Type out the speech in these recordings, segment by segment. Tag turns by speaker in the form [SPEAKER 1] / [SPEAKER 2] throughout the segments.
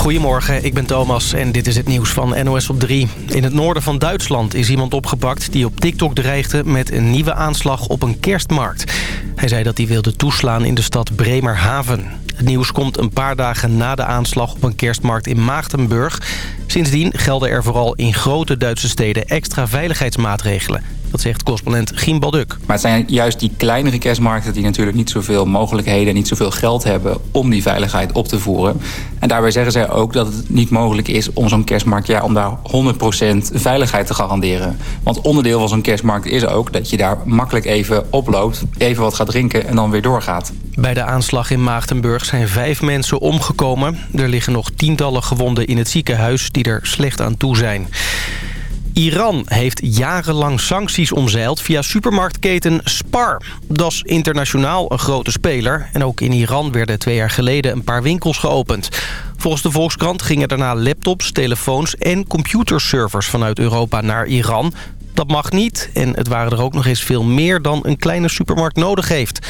[SPEAKER 1] Goedemorgen, ik ben Thomas en dit is het nieuws van NOS op 3. In het noorden van Duitsland is iemand opgepakt die op TikTok dreigde met een nieuwe aanslag op een kerstmarkt. Hij zei dat hij wilde toeslaan in de stad Bremerhaven. Het nieuws komt een paar dagen na de aanslag op een kerstmarkt in Maagdenburg. Sindsdien gelden er vooral in grote Duitse steden extra veiligheidsmaatregelen. Dat zegt correspondent Giem Balduk.
[SPEAKER 2] Maar het zijn juist die kleinere kerstmarkten die natuurlijk niet zoveel mogelijkheden... en niet zoveel geld hebben om die veiligheid op te voeren. En daarbij zeggen zij ook dat het niet mogelijk is om zo'n kerstmarkt... Ja, om daar 100% veiligheid te garanderen. Want onderdeel van zo'n kerstmarkt is ook dat je daar makkelijk even oploopt... even wat gaat drinken en dan weer doorgaat.
[SPEAKER 1] Bij de aanslag in Maagdenburg zijn vijf mensen omgekomen. Er liggen nog tientallen gewonden in het ziekenhuis die er slecht aan toe zijn. Iran heeft jarenlang sancties omzeild via supermarktketen Spar. Dat is internationaal een grote speler. En ook in Iran werden twee jaar geleden een paar winkels geopend. Volgens de Volkskrant gingen daarna laptops, telefoons en computerservers vanuit Europa naar Iran. Dat mag niet en het waren er ook nog eens veel meer dan een kleine supermarkt nodig heeft.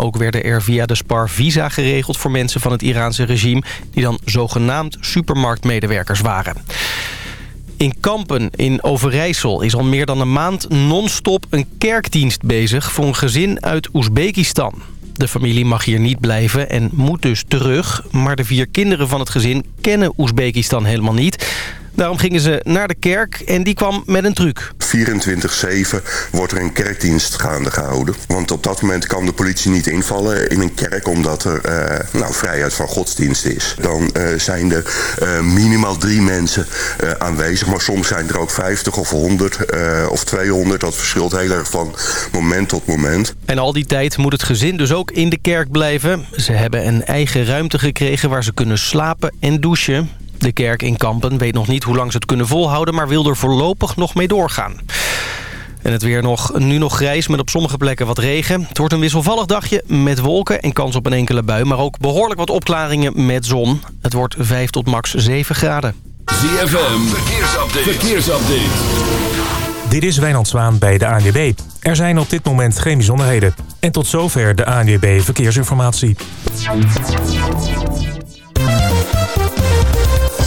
[SPEAKER 1] Ook werden er via de Spar visa geregeld voor mensen van het Iraanse regime... die dan zogenaamd supermarktmedewerkers waren. In Kampen in Overijssel is al meer dan een maand non-stop een kerkdienst bezig... voor een gezin uit Oezbekistan. De familie mag hier niet blijven en moet dus terug. Maar de vier kinderen van het gezin kennen Oezbekistan helemaal niet... Daarom gingen ze naar de kerk en die kwam met een truc.
[SPEAKER 3] 24-7 wordt er een kerkdienst gaande gehouden. Want op dat moment kan de politie niet invallen in een kerk... omdat er uh, nou, vrijheid van godsdienst is. Dan uh, zijn er uh, minimaal drie mensen aanwezig. Maar soms zijn er ook 50 of 100 of 200. Dat verschilt heel erg van moment tot moment.
[SPEAKER 1] En al die tijd moet het gezin dus ook in de kerk blijven. Ze hebben een eigen ruimte gekregen waar ze kunnen slapen en douchen. De kerk in Kampen weet nog niet hoe lang ze het kunnen volhouden... maar wil er voorlopig nog mee doorgaan. En het weer nog, nu nog grijs met op sommige plekken wat regen. Het wordt een wisselvallig dagje met wolken en kans op een enkele bui... maar ook behoorlijk wat opklaringen met zon. Het wordt 5 tot max 7 graden.
[SPEAKER 4] ZFM, verkeersupdate. verkeersupdate.
[SPEAKER 5] Dit is Wijnand Zwaan bij de ANWB. Er zijn op dit moment geen bijzonderheden. En tot zover de ANWB Verkeersinformatie.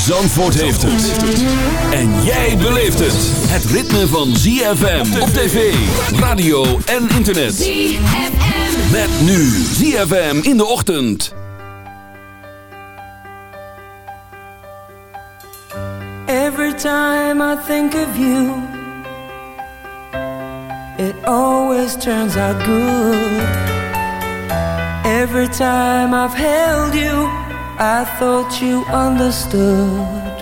[SPEAKER 4] Zandvoort heeft het. En jij beleeft het. Het ritme van ZFM op tv, radio en internet. ZFM. Met nu ZFM in de ochtend.
[SPEAKER 6] Every time I think of you It always turns out good Every time I've held you I thought you understood.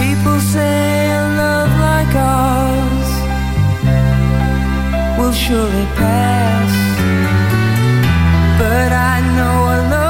[SPEAKER 6] People say a love like ours will surely pass. But I know a love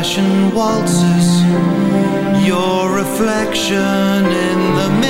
[SPEAKER 7] old fashioned waltzes. Your reflection in the mirror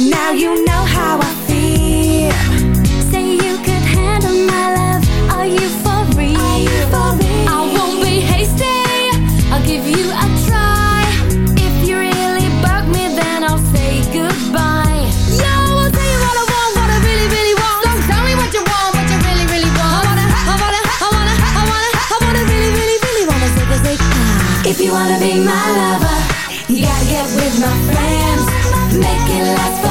[SPEAKER 7] Now you know how I feel. Say you could handle my love. Are you for real? I won't be hasty.
[SPEAKER 4] I'll
[SPEAKER 8] give you a try. If you really bug me, then I'll say goodbye. You'll tell what I want, what I really, really want. Tell me what you want, what you really, really want. I wanna, I wanna, I wanna, I wanna, I wanna really, really, really wanna say, say. If you wanna be my lover, you gotta get with my friends. Make it last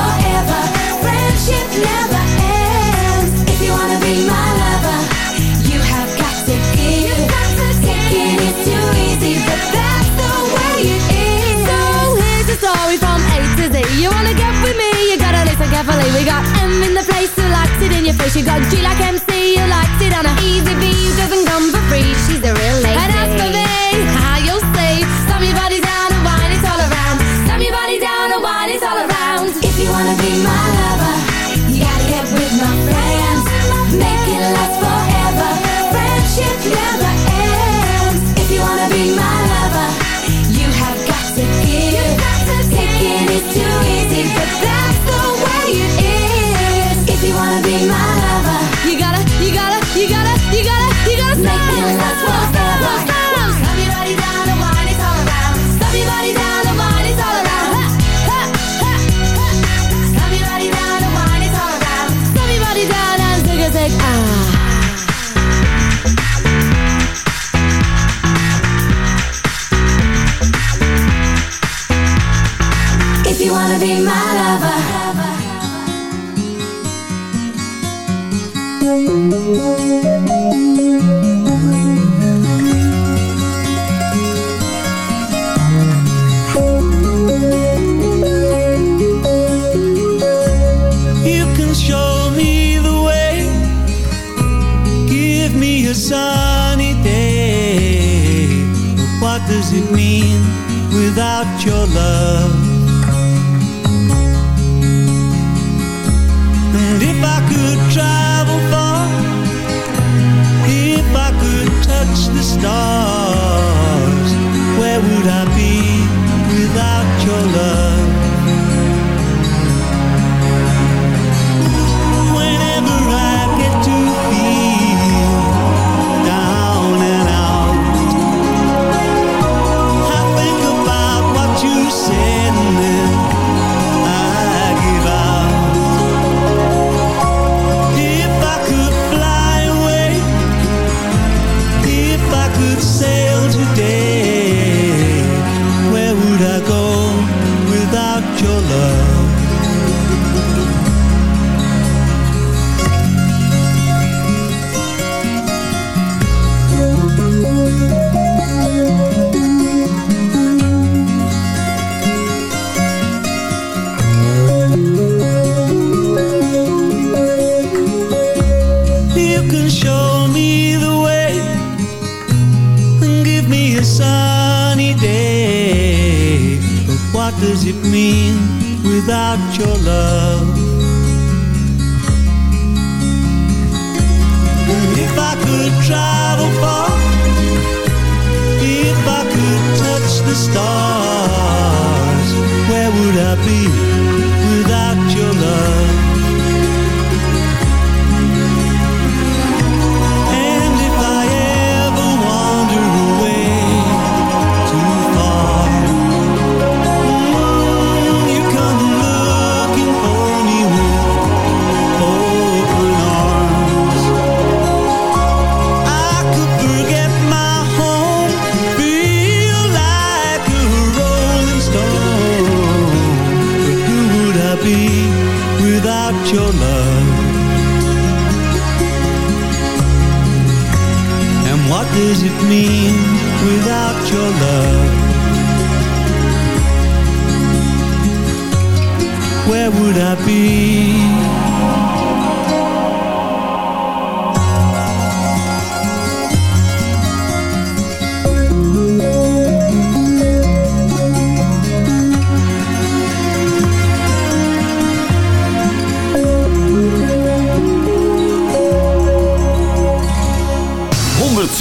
[SPEAKER 9] we got M in the place who likes it in your face. You got G like MC who likes it on a Easy V who doesn't come for free. She's the real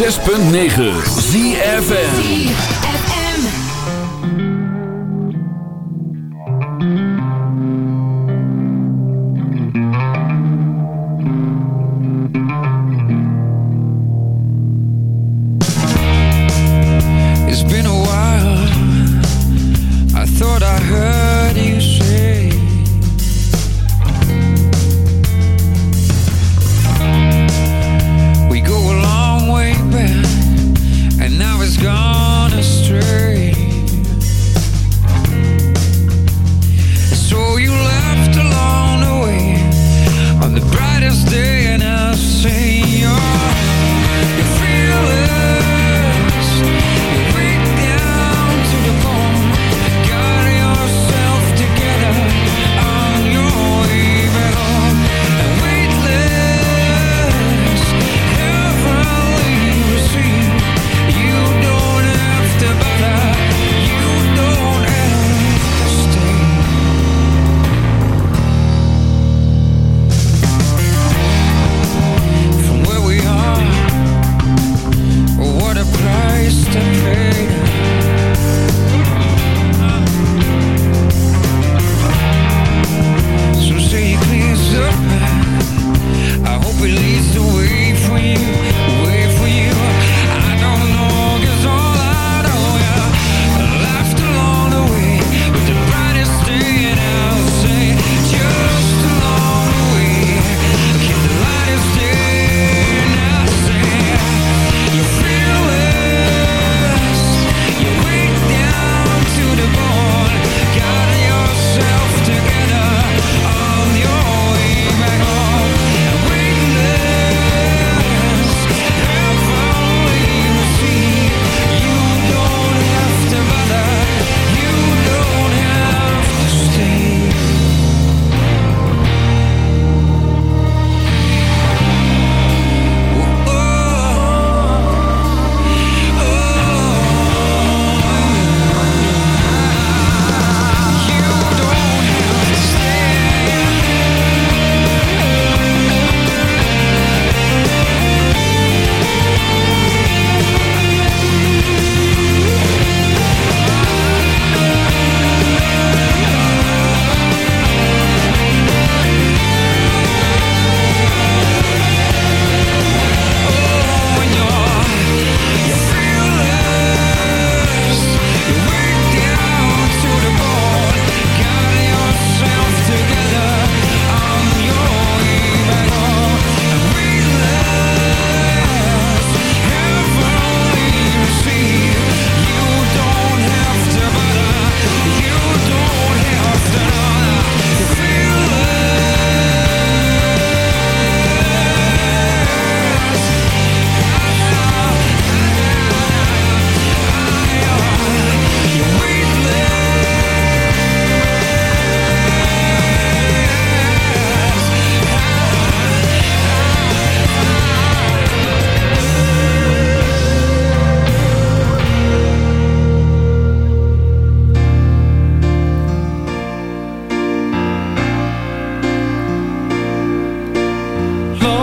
[SPEAKER 9] 106.9 ZFN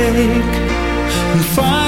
[SPEAKER 8] I'll and find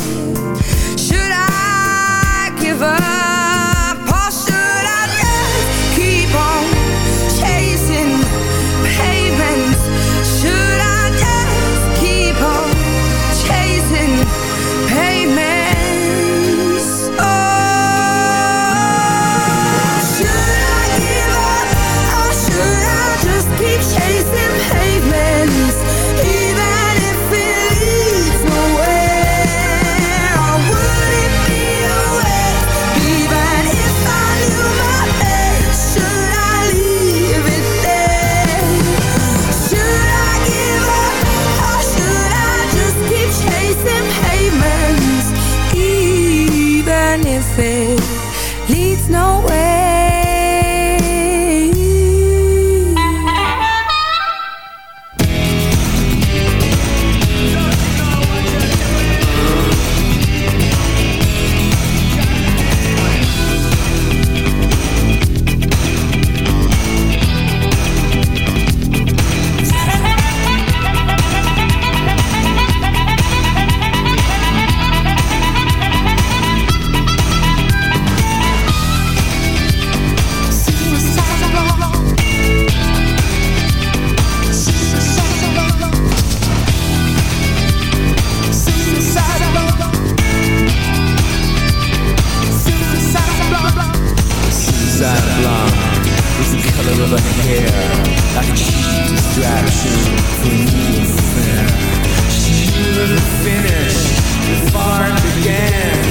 [SPEAKER 7] inside blonde is the color of her hair, like a cheap distraction for me and fair. She knew the finish before it began.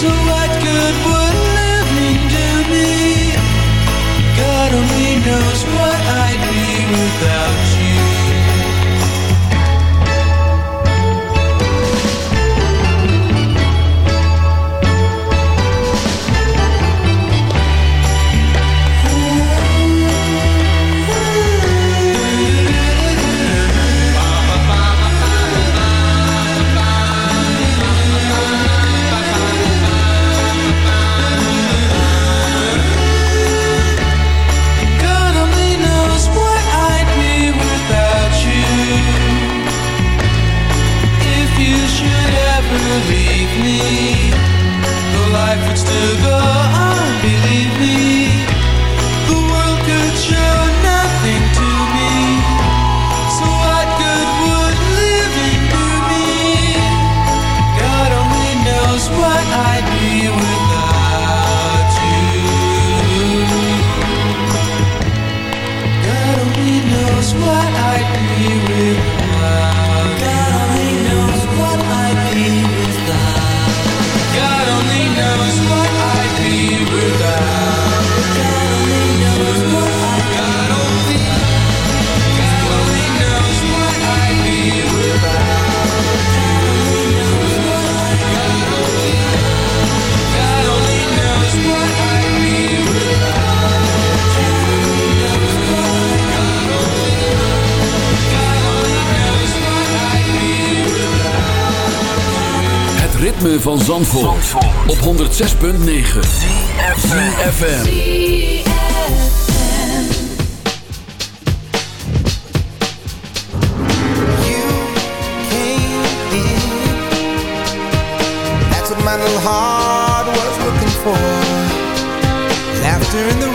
[SPEAKER 6] so van Zandvoort, Zandvoort. op 106.9 ZFM You
[SPEAKER 10] came CFFM
[SPEAKER 11] That's what my little heart was looking for. Laughter in the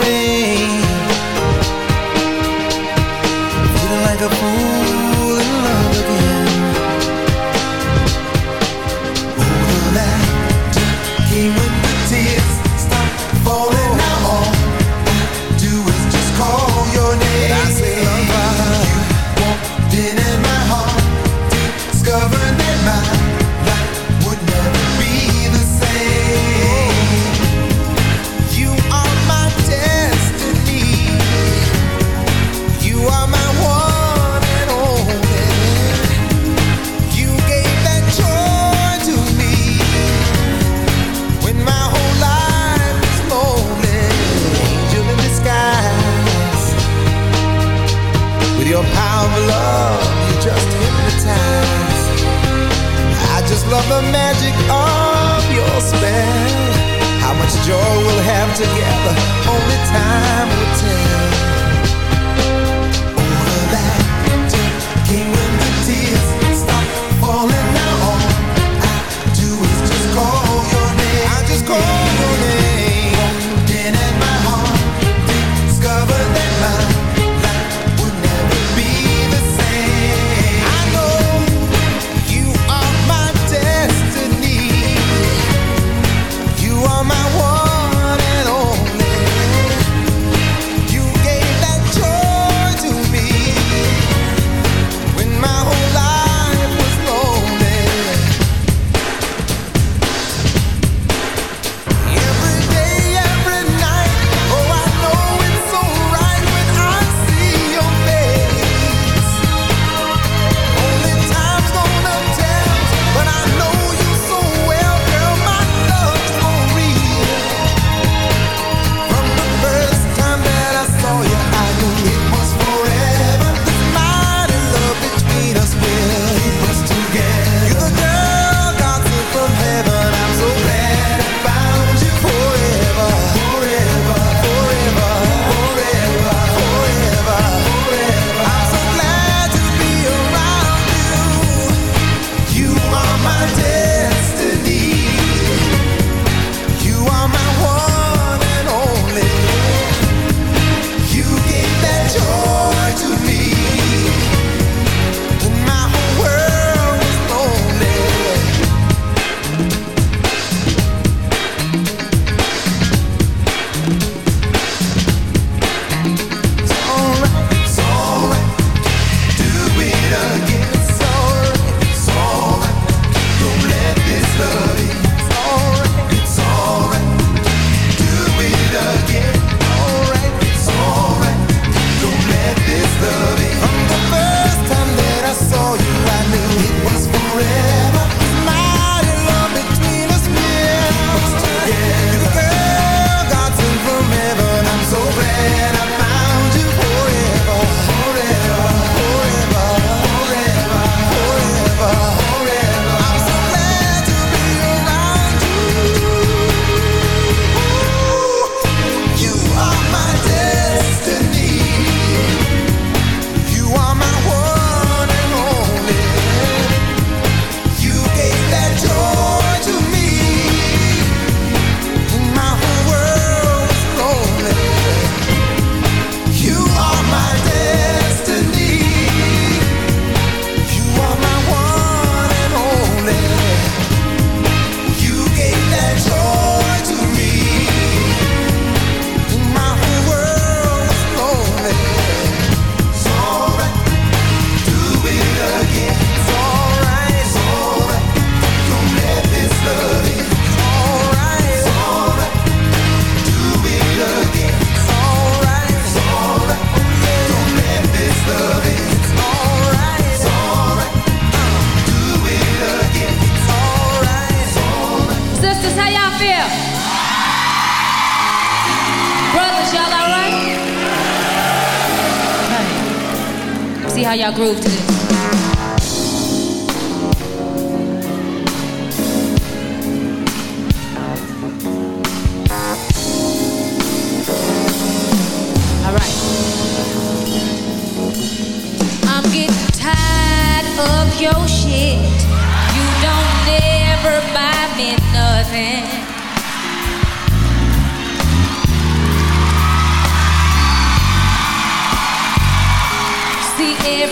[SPEAKER 12] groove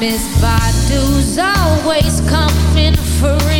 [SPEAKER 12] Miss Badu's always coming for.